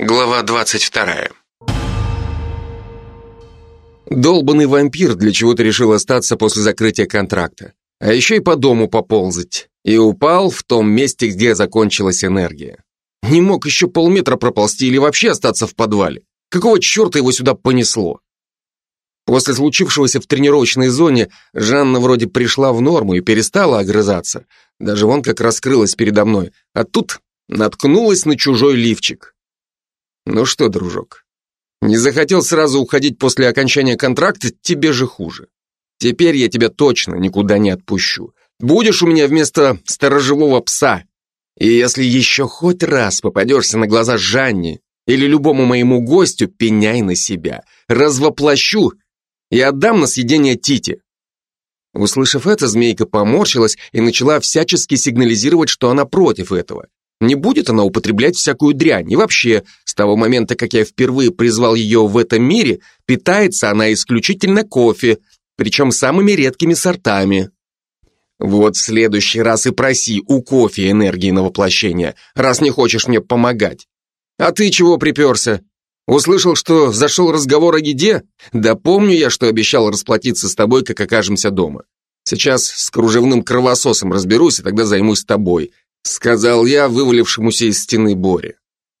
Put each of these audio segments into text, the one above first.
Глава 22. Долбанный вампир для чего-то решил остаться после закрытия контракта. А еще и по дому поползать. И упал в том месте, где закончилась энергия. Не мог еще полметра проползти или вообще остаться в подвале. Какого черта его сюда понесло? После случившегося в тренировочной зоне Жанна вроде пришла в норму и перестала огрызаться. Даже вон как раскрылась передо мной. А тут наткнулась на чужой лифчик. Ну что, дружок, не захотел сразу уходить после окончания контракта, тебе же хуже. Теперь я тебя точно никуда не отпущу. Будешь у меня вместо сторожевого пса. И если еще хоть раз попадешься на глаза Жанне или любому моему гостю, пеняй на себя. Развоплощу и отдам на съедение Тите. Услышав это, змейка поморщилась и начала всячески сигнализировать, что она против этого. Не будет она употреблять всякую дрянь. И вообще, с того момента, как я впервые призвал ее в этом мире, питается она исключительно кофе, причем самыми редкими сортами. Вот в следующий раз и проси у кофе энергии на воплощение, раз не хочешь мне помогать. А ты чего приперся? Услышал, что зашел разговор о еде? Да помню я, что обещал расплатиться с тобой, как окажемся дома. Сейчас с кружевным кровососом разберусь, и тогда займусь тобой, сказал я вывалившемуся из стены Боре.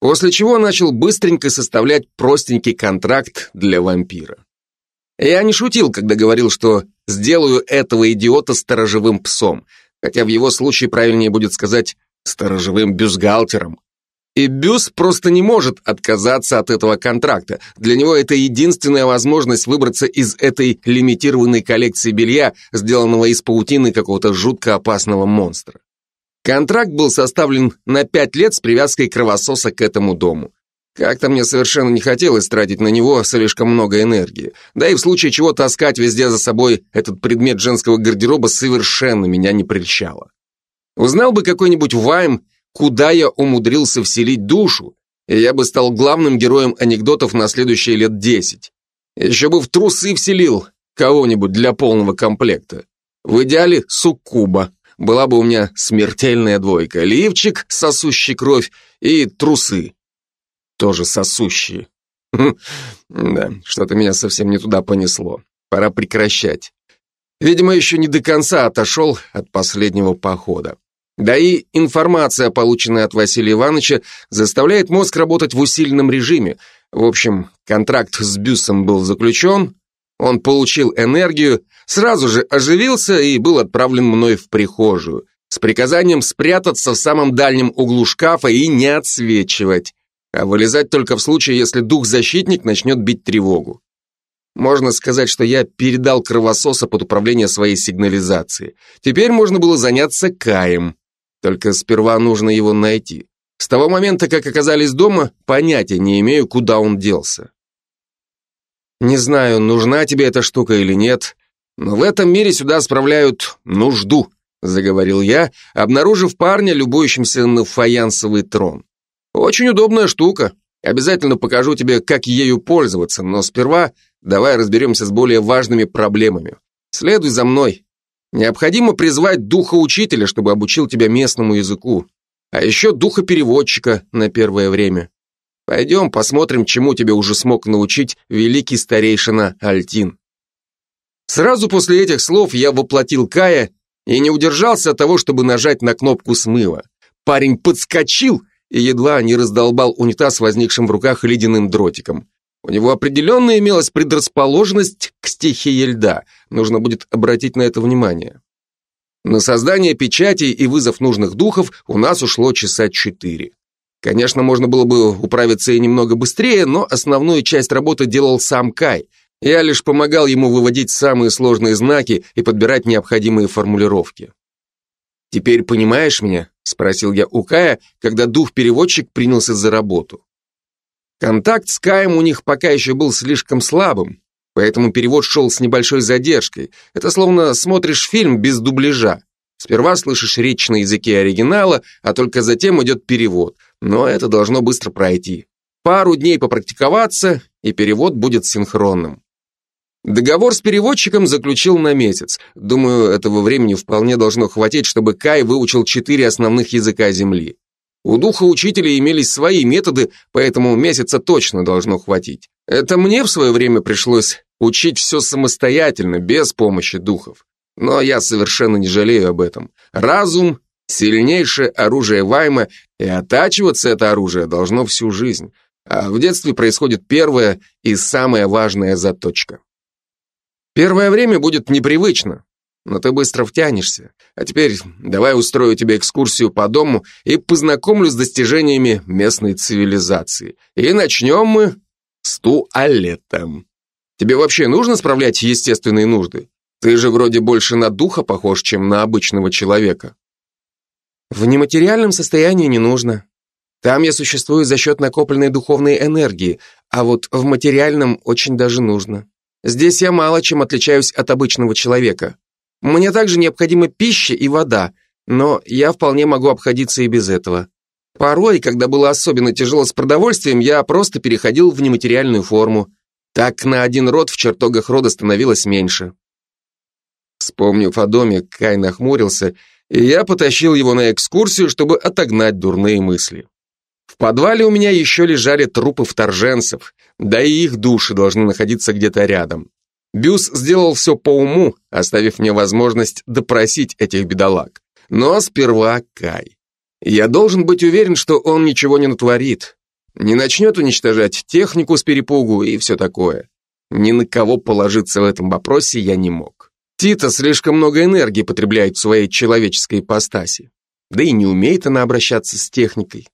После чего начал быстренько составлять простенький контракт для вампира. Я не шутил, когда говорил, что сделаю этого идиота сторожевым псом, хотя в его случае правильнее будет сказать сторожевым бюстгальтером. И Бюс просто не может отказаться от этого контракта. Для него это единственная возможность выбраться из этой лимитированной коллекции белья, сделанного из паутины какого-то жутко опасного монстра. Контракт был составлен на пять лет с привязкой кровососа к этому дому. Как-то мне совершенно не хотелось тратить на него слишком много энергии. Да и в случае чего таскать везде за собой этот предмет женского гардероба совершенно меня не прельщало. Узнал бы какой-нибудь Вайм, куда я умудрился вселить душу, и я бы стал главным героем анекдотов на следующие лет десять. Еще бы в трусы вселил кого-нибудь для полного комплекта. В идеале суккуба. Была бы у меня смертельная двойка. Лифчик, сосущий кровь, и трусы тоже сосущие. Хм, да, что-то меня совсем не туда понесло. Пора прекращать. Видимо, еще не до конца отошел от последнего похода. Да и информация, полученная от Василия Ивановича, заставляет мозг работать в усиленном режиме. В общем, контракт с Бюсом был заключен, он получил энергию, сразу же оживился и был отправлен мной в прихожую с приказанием спрятаться в самом дальнем углу шкафа и не отсвечивать а вылезать только в случае, если дух-защитник начнет бить тревогу. Можно сказать, что я передал кровососа под управление своей сигнализации. Теперь можно было заняться Каем. Только сперва нужно его найти. С того момента, как оказались дома, понятия не имею, куда он делся. Не знаю, нужна тебе эта штука или нет, но в этом мире сюда справляют нужду, заговорил я, обнаружив парня, любующимся на фаянсовый трон. Очень удобная штука. Обязательно покажу тебе, как ею пользоваться, но сперва давай разберемся с более важными проблемами. Следуй за мной. Необходимо призвать духа учителя, чтобы обучил тебя местному языку. А еще духа переводчика на первое время. Пойдем посмотрим, чему тебе уже смог научить великий старейшина Альтин. Сразу после этих слов я воплотил Кая и не удержался от того, чтобы нажать на кнопку смыва. Парень подскочил и едва не раздолбал унитаз возникшим в руках ледяным дротиком. У него определенно имелась предрасположенность к стихии льда, нужно будет обратить на это внимание. На создание печати и вызов нужных духов у нас ушло часа четыре. Конечно, можно было бы управиться и немного быстрее, но основную часть работы делал сам Кай. Я лишь помогал ему выводить самые сложные знаки и подбирать необходимые формулировки. «Теперь понимаешь меня?» – спросил я у Кая, когда дух-переводчик принялся за работу. Контакт с Каем у них пока еще был слишком слабым, поэтому перевод шел с небольшой задержкой. Это словно смотришь фильм без дубляжа. Сперва слышишь речь на языке оригинала, а только затем идет перевод. Но это должно быстро пройти. Пару дней попрактиковаться, и перевод будет синхронным. Договор с переводчиком заключил на месяц. Думаю, этого времени вполне должно хватить, чтобы Кай выучил четыре основных языка Земли. У духа учителя имелись свои методы, поэтому месяца точно должно хватить. Это мне в свое время пришлось учить все самостоятельно, без помощи духов. Но я совершенно не жалею об этом. Разум — сильнейшее оружие Вайма, и оттачиваться это оружие должно всю жизнь. А в детстве происходит первая и самая важная заточка. Первое время будет непривычно, но ты быстро втянешься. А теперь давай устрою тебе экскурсию по дому и познакомлю с достижениями местной цивилизации. И начнем мы с туалетом. Тебе вообще нужно справлять естественные нужды? Ты же вроде больше на духа похож, чем на обычного человека. В нематериальном состоянии не нужно. Там я существую за счет накопленной духовной энергии, а вот в материальном очень даже нужно. Здесь я мало чем отличаюсь от обычного человека. Мне также необходима пища и вода, но я вполне могу обходиться и без этого. Порой, когда было особенно тяжело с продовольствием, я просто переходил в нематериальную форму. Так на один род в чертогах рода становилось меньше. Вспомнив о доме, Кай нахмурился, и я потащил его на экскурсию, чтобы отогнать дурные мысли. В подвале у меня еще лежали трупы вторженцев, да и их души должны находиться где-то рядом. Бюс сделал все по уму, оставив мне возможность допросить этих бедолаг. Но сперва Кай. Я должен быть уверен, что он ничего не натворит. Не начнет уничтожать технику с перепугу и все такое. Ни на кого положиться в этом вопросе я не мог. Тита слишком много энергии потребляет в своей человеческой ипостаси. Да и не умеет она обращаться с техникой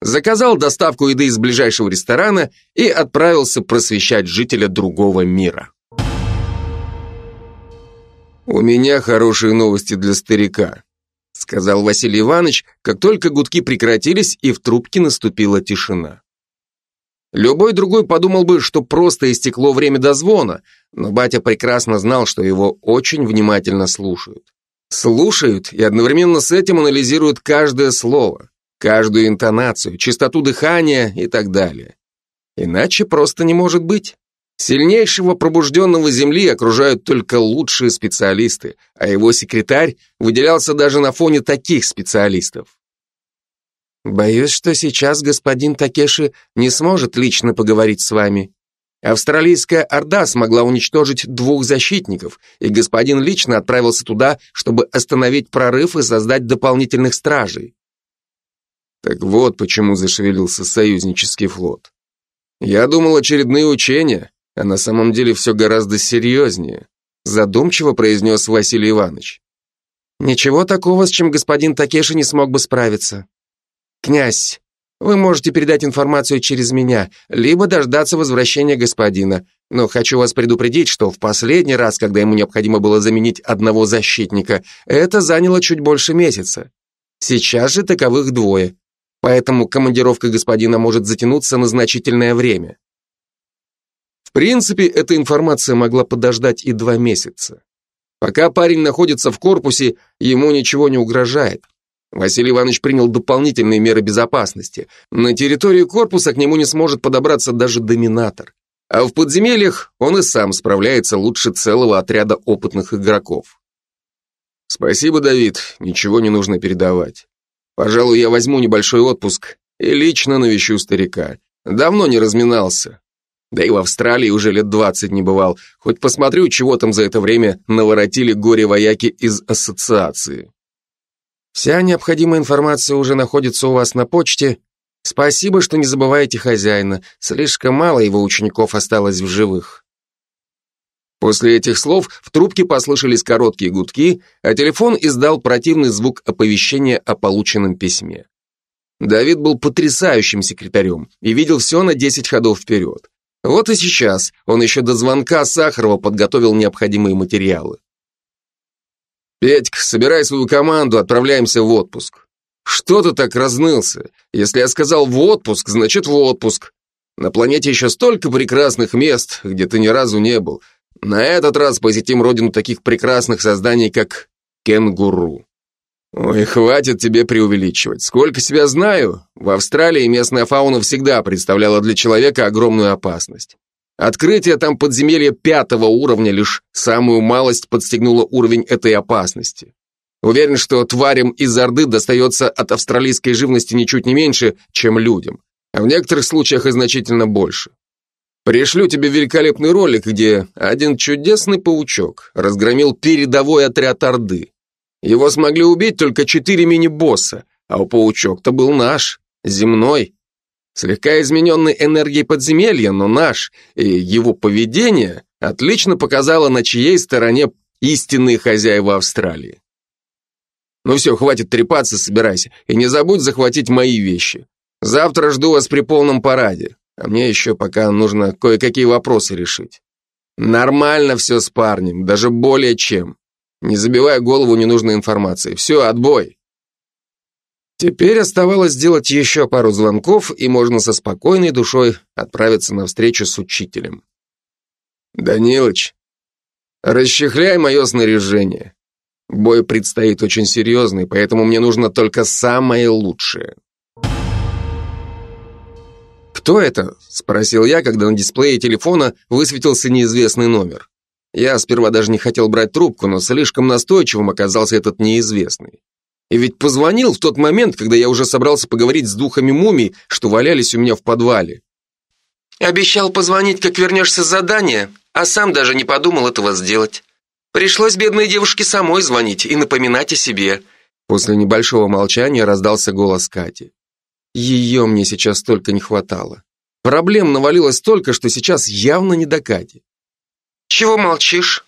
заказал доставку еды из ближайшего ресторана и отправился просвещать жителя другого мира. «У меня хорошие новости для старика», сказал Василий Иванович, как только гудки прекратились и в трубке наступила тишина. Любой другой подумал бы, что просто истекло время дозвона, но батя прекрасно знал, что его очень внимательно слушают. Слушают и одновременно с этим анализируют каждое слово каждую интонацию, частоту дыхания и так далее. Иначе просто не может быть. Сильнейшего пробужденного Земли окружают только лучшие специалисты, а его секретарь выделялся даже на фоне таких специалистов. Боюсь, что сейчас господин Такеши не сможет лично поговорить с вами. Австралийская Орда смогла уничтожить двух защитников, и господин лично отправился туда, чтобы остановить прорыв и создать дополнительных стражей. Так вот почему зашевелился союзнический флот. Я думал очередные учения, а на самом деле все гораздо серьезнее, задумчиво произнес Василий Иванович. Ничего такого, с чем господин Такеши не смог бы справиться. Князь, вы можете передать информацию через меня, либо дождаться возвращения господина, но хочу вас предупредить, что в последний раз, когда ему необходимо было заменить одного защитника, это заняло чуть больше месяца. Сейчас же таковых двое, поэтому командировка господина может затянуться на значительное время. В принципе, эта информация могла подождать и два месяца. Пока парень находится в корпусе, ему ничего не угрожает. Василий Иванович принял дополнительные меры безопасности. На территории корпуса к нему не сможет подобраться даже доминатор. А в подземельях он и сам справляется лучше целого отряда опытных игроков. Спасибо, Давид, ничего не нужно передавать. Пожалуй, я возьму небольшой отпуск и лично навещу старика. Давно не разминался. Да и в Австралии уже лет двадцать не бывал. Хоть посмотрю, чего там за это время наворотили горе-вояки из ассоциации. Вся необходимая информация уже находится у вас на почте. Спасибо, что не забываете хозяина. Слишком мало его учеников осталось в живых. После этих слов в трубке послышались короткие гудки, а телефон издал противный звук оповещения о полученном письме. Давид был потрясающим секретарем и видел все на 10 ходов вперед. Вот и сейчас он еще до звонка Сахарова подготовил необходимые материалы. «Петька, собирай свою команду, отправляемся в отпуск». «Что ты так разнылся? Если я сказал в отпуск, значит в отпуск. На планете еще столько прекрасных мест, где ты ни разу не был. На этот раз посетим родину таких прекрасных созданий, как кенгуру. Ой, хватит тебе преувеличивать. Сколько себя знаю, в Австралии местная фауна всегда представляла для человека огромную опасность. Открытие там подземелья пятого уровня лишь самую малость подстегнуло уровень этой опасности. Уверен, что тварям из Орды достается от австралийской живности ничуть не меньше, чем людям, а в некоторых случаях и значительно больше. Пришлю тебе великолепный ролик, где один чудесный паучок разгромил передовой отряд Орды. Его смогли убить только четыре мини-босса, а у паучок-то был наш, земной. Слегка измененный энергией подземелья, но наш, и его поведение отлично показало, на чьей стороне истинные хозяева Австралии. Ну все, хватит трепаться, собирайся. И не забудь захватить мои вещи. Завтра жду вас при полном параде. А мне еще пока нужно кое-какие вопросы решить. Нормально все с парнем, даже более чем. Не забивай голову ненужной информацией. Все, отбой. Теперь оставалось сделать еще пару звонков, и можно со спокойной душой отправиться на встречу с учителем. Данилыч, расчехляй мое снаряжение. Бой предстоит очень серьезный, поэтому мне нужно только самое лучшее. «Кто это?» – спросил я, когда на дисплее телефона высветился неизвестный номер. Я сперва даже не хотел брать трубку, но слишком настойчивым оказался этот неизвестный. И ведь позвонил в тот момент, когда я уже собрался поговорить с духами мумий, что валялись у меня в подвале. «Обещал позвонить, как вернешься с задания, а сам даже не подумал этого сделать. Пришлось бедной девушке самой звонить и напоминать о себе. После небольшого молчания раздался голос Кати. Ее мне сейчас столько не хватало. Проблем навалилось столько, что сейчас явно не до Кати. Чего молчишь?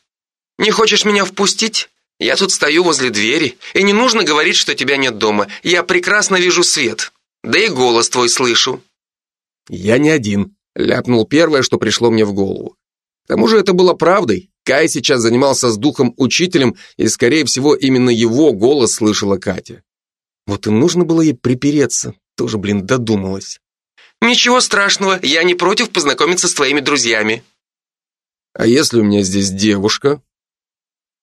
Не хочешь меня впустить? Я тут стою возле двери, и не нужно говорить, что тебя нет дома. Я прекрасно вижу свет. Да и голос твой слышу. Я не один, ляпнул первое, что пришло мне в голову. К тому же это было правдой. Кай сейчас занимался с духом-учителем, и, скорее всего, именно его голос слышала Катя. Вот и нужно было ей припереться, тоже, блин, додумалась. «Ничего страшного, я не против познакомиться с твоими друзьями». «А если у меня здесь девушка?»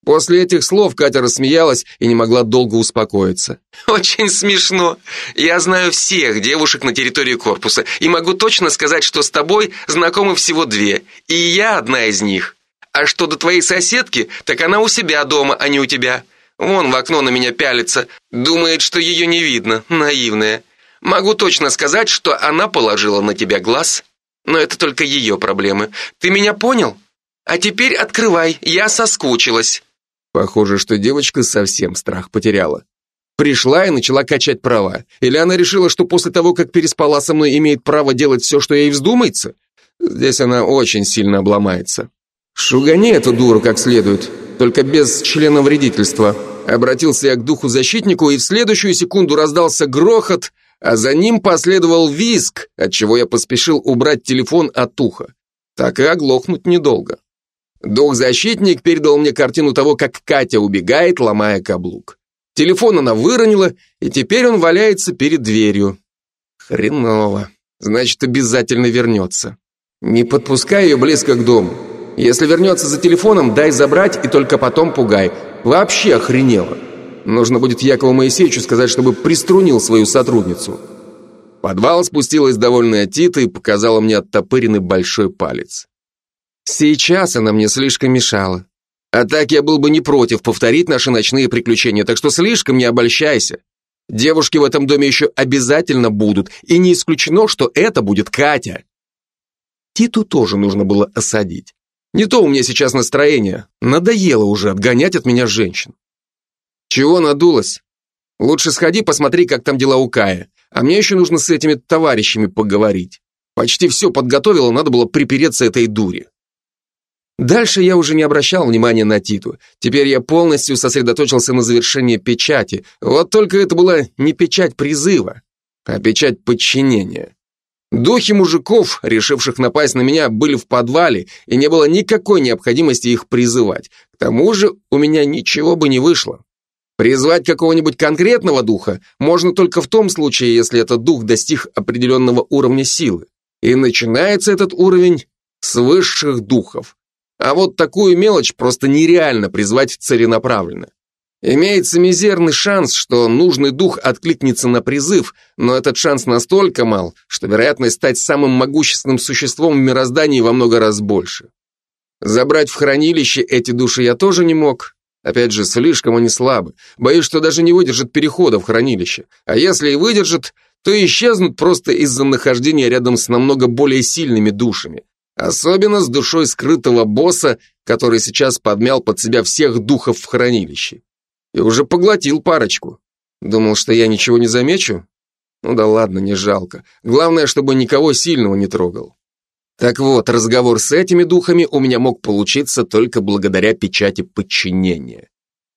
После этих слов Катя рассмеялась и не могла долго успокоиться. «Очень смешно. Я знаю всех девушек на территории корпуса и могу точно сказать, что с тобой знакомы всего две, и я одна из них. А что до твоей соседки, так она у себя дома, а не у тебя. Вон в окно на меня пялится, думает, что ее не видно, наивная. Могу точно сказать, что она положила на тебя глаз, но это только ее проблемы. Ты меня понял? А теперь открывай, я соскучилась. Похоже, что девочка совсем страх потеряла. Пришла и начала качать права. Или она решила, что после того, как переспала со мной, имеет право делать все, что ей вздумается? Здесь она очень сильно обломается. «Шугани эту дуру как следует, только без члена вредительства». Обратился я к духу-защитнику, и в следующую секунду раздался грохот, а за ним последовал визг, отчего я поспешил убрать телефон от уха. Так и оглохнуть недолго. Дух-защитник передал мне картину того, как Катя убегает, ломая каблук. Телефон она выронила, и теперь он валяется перед дверью. Хреново. Значит, обязательно вернется. Не подпускай ее близко к дому. Если вернется за телефоном, дай забрать и только потом пугай. Вообще охренело. Нужно будет Якову Моисеевичу сказать, чтобы приструнил свою сотрудницу. Подвал спустилась довольная Тита и показала мне оттопыренный большой палец. Сейчас она мне слишком мешала. А так я был бы не против повторить наши ночные приключения, так что слишком не обольщайся. Девушки в этом доме еще обязательно будут, и не исключено, что это будет Катя. Титу тоже нужно было осадить. Не то у меня сейчас настроение. Надоело уже отгонять от меня женщин. Чего надулась? Лучше сходи, посмотри, как там дела у Кая. А мне еще нужно с этими товарищами поговорить. Почти все подготовила, надо было припереться этой дуре. Дальше я уже не обращал внимания на Титу. Теперь я полностью сосредоточился на завершении печати. Вот только это была не печать призыва, а печать подчинения. Духи мужиков, решивших напасть на меня, были в подвале, и не было никакой необходимости их призывать. К тому же у меня ничего бы не вышло. Призвать какого-нибудь конкретного духа можно только в том случае, если этот дух достиг определенного уровня силы. И начинается этот уровень с высших духов. А вот такую мелочь просто нереально призвать целенаправленно. Имеется мизерный шанс, что нужный дух откликнется на призыв, но этот шанс настолько мал, что вероятность стать самым могущественным существом в мироздании во много раз больше. Забрать в хранилище эти души я тоже не мог, Опять же, слишком они слабы. Боюсь, что даже не выдержат перехода в хранилище. А если и выдержат, то исчезнут просто из-за нахождения рядом с намного более сильными душами. Особенно с душой скрытого босса, который сейчас подмял под себя всех духов в хранилище. И уже поглотил парочку. Думал, что я ничего не замечу? Ну да ладно, не жалко. Главное, чтобы никого сильного не трогал. Так вот, разговор с этими духами у меня мог получиться только благодаря печати подчинения.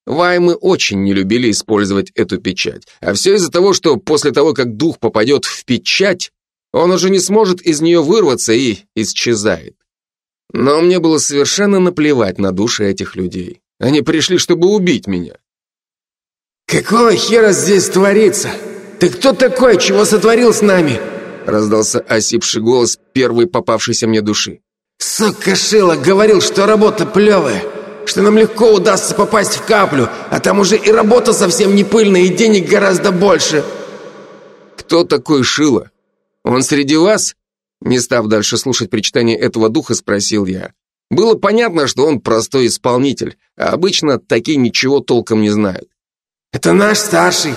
Ваймы очень не любили использовать эту печать. А все из-за того, что после того, как дух попадет в печать, он уже не сможет из нее вырваться и исчезает. Но мне было совершенно наплевать на души этих людей. Они пришли, чтобы убить меня. «Какого хера здесь творится? Ты кто такой? Чего сотворил с нами?» Раздался осипший голос первой попавшейся мне души. «Сука Шила говорил, что работа плевая, что нам легко удастся попасть в каплю, а там уже и работа совсем не пыльная, и денег гораздо больше». «Кто такой Шила? Он среди вас?» Не став дальше слушать причитание этого духа, спросил я. Было понятно, что он простой исполнитель, а обычно такие ничего толком не знают. «Это наш старший,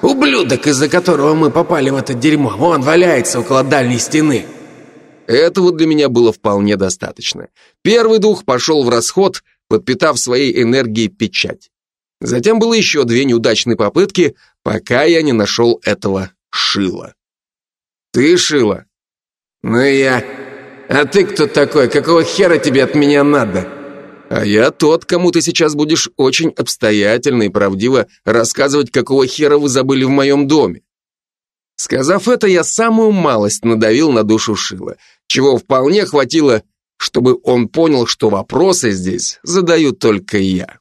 ублюдок, из-за которого мы попали в это дерьмо. Вон валяется около дальней стены». Этого для меня было вполне достаточно. Первый дух пошел в расход, подпитав своей энергией печать. Затем было еще две неудачные попытки, пока я не нашел этого Шила. «Ты Шила?» «Ну я. А ты кто такой? Какого хера тебе от меня надо?» А я тот, кому ты сейчас будешь очень обстоятельно и правдиво рассказывать, какого хера вы забыли в моем доме. Сказав это, я самую малость надавил на душу Шила, чего вполне хватило, чтобы он понял, что вопросы здесь задаю только я.